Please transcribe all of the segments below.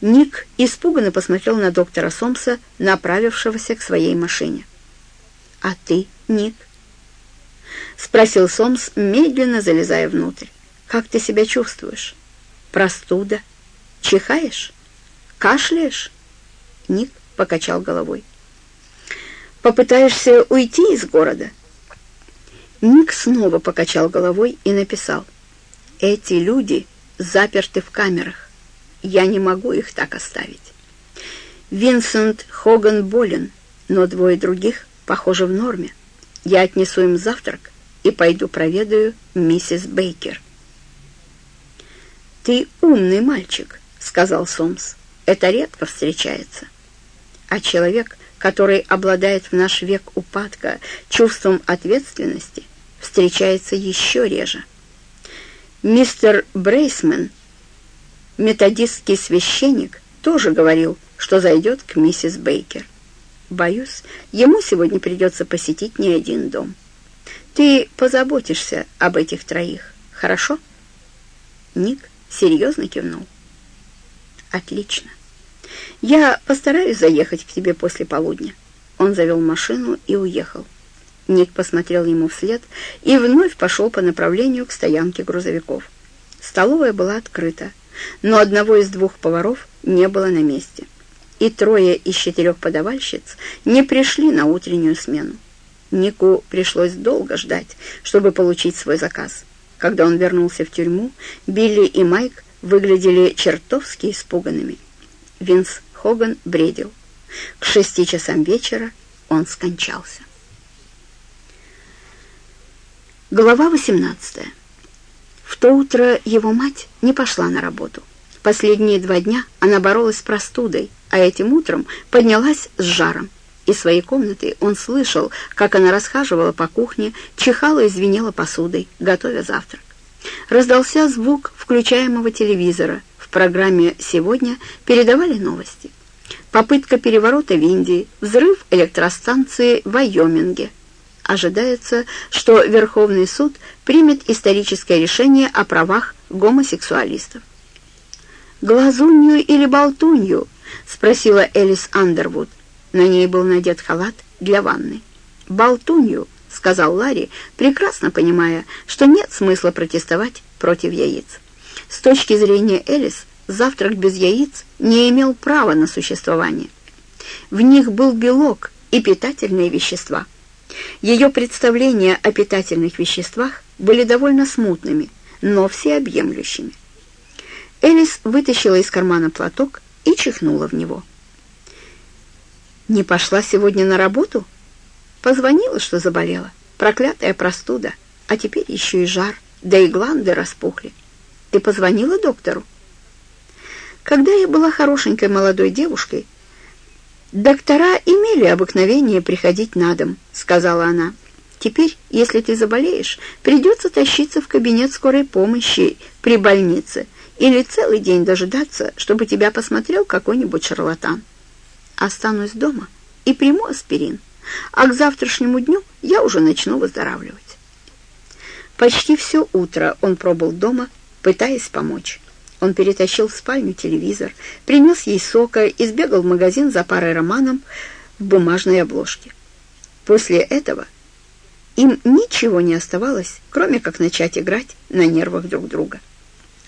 Ник испуганно посмотрел на доктора Сомса, направившегося к своей машине. «А ты, Ник?» — спросил Сомс, медленно залезая внутрь. «Как ты себя чувствуешь? Простуда? Чихаешь? Кашляешь?» Ник покачал головой. «Попытаешься уйти из города?» Ник снова покачал головой и написал. «Эти люди заперты в камерах. Я не могу их так оставить. Винсент Хоган болен, но двое других, похоже, в норме. Я отнесу им завтрак и пойду проведаю миссис Бейкер». «Ты умный мальчик», — сказал Сомс. «Это редко встречается. А человек, который обладает в наш век упадка чувством ответственности, встречается еще реже. Мистер Брейсмен, методистский священник, тоже говорил, что зайдет к миссис Бейкер. Боюсь, ему сегодня придется посетить не один дом. Ты позаботишься об этих троих, хорошо? Ник серьезно кивнул. Отлично. Я постараюсь заехать к тебе после полудня. Он завел машину и уехал. Ник посмотрел ему вслед и вновь пошел по направлению к стоянке грузовиков. Столовая была открыта, но одного из двух поваров не было на месте, и трое из четырех подавальщиц не пришли на утреннюю смену. Нику пришлось долго ждать, чтобы получить свой заказ. Когда он вернулся в тюрьму, Билли и Майк выглядели чертовски испуганными. Винс Хоган бредил. К шести часам вечера он скончался. Глава 18. В то утро его мать не пошла на работу. Последние два дня она боролась с простудой, а этим утром поднялась с жаром. Из своей комнаты он слышал, как она расхаживала по кухне, чихала и звенела посудой, готовя завтрак. Раздался звук включаемого телевизора. В программе «Сегодня» передавали новости. Попытка переворота в Индии, взрыв электростанции в Вайоминге – ожидается, что Верховный суд примет историческое решение о правах гомосексуалистов. «Глазунью или болтунью?» — спросила Элис Андервуд. На ней был надет халат для ванны. «Болтунью», — сказал Ларри, прекрасно понимая, что нет смысла протестовать против яиц. С точки зрения Элис, завтрак без яиц не имел права на существование. В них был белок и питательные вещества — ее представления о питательных веществах были довольно смутными, но всеобъемлющими. Элис вытащила из кармана платок и чихнула в него. «Не пошла сегодня на работу?» «Позвонила, что заболела. Проклятая простуда. А теперь еще и жар, да и гланды распухли. Ты позвонила доктору?» Когда я была хорошенькой молодой девушкой, «Доктора имели обыкновение приходить на дом», — сказала она. «Теперь, если ты заболеешь, придется тащиться в кабинет скорой помощи при больнице или целый день дожидаться, чтобы тебя посмотрел какой-нибудь шарлатан. Останусь дома и приму аспирин, а к завтрашнему дню я уже начну выздоравливать». Почти все утро он пробыл дома, пытаясь помочь. Он перетащил в спальню телевизор, принес ей сока и сбегал в магазин за парой романом в бумажной обложке. После этого им ничего не оставалось, кроме как начать играть на нервах друг друга.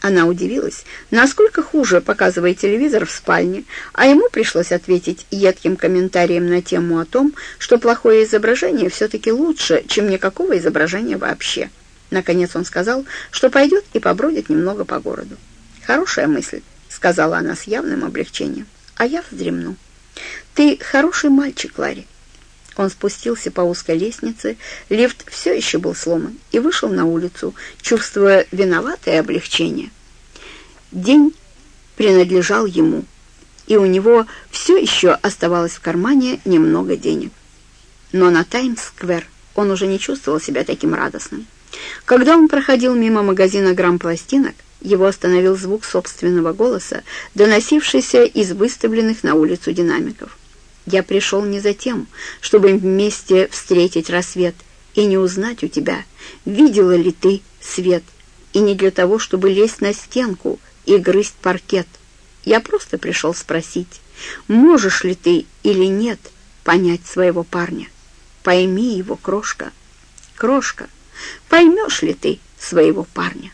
Она удивилась, насколько хуже показывает телевизор в спальне, а ему пришлось ответить едким комментарием на тему о том, что плохое изображение все-таки лучше, чем никакого изображения вообще. Наконец он сказал, что пойдет и побродит немного по городу. «Хорошая мысль», — сказала она с явным облегчением. «А я вздремну». «Ты хороший мальчик, Ларри». Он спустился по узкой лестнице, лифт все еще был сломан, и вышел на улицу, чувствуя виноватое облегчение. День принадлежал ему, и у него все еще оставалось в кармане немного денег. Но на Таймс-сквер он уже не чувствовал себя таким радостным. Когда он проходил мимо магазина грамм-пластинок, его остановил звук собственного голоса, доносившийся из выставленных на улицу динамиков. «Я пришел не за тем, чтобы вместе встретить рассвет и не узнать у тебя, видела ли ты свет, и не для того, чтобы лезть на стенку и грызть паркет. Я просто пришел спросить, можешь ли ты или нет понять своего парня. Пойми его, крошка, крошка, поймешь ли ты своего парня?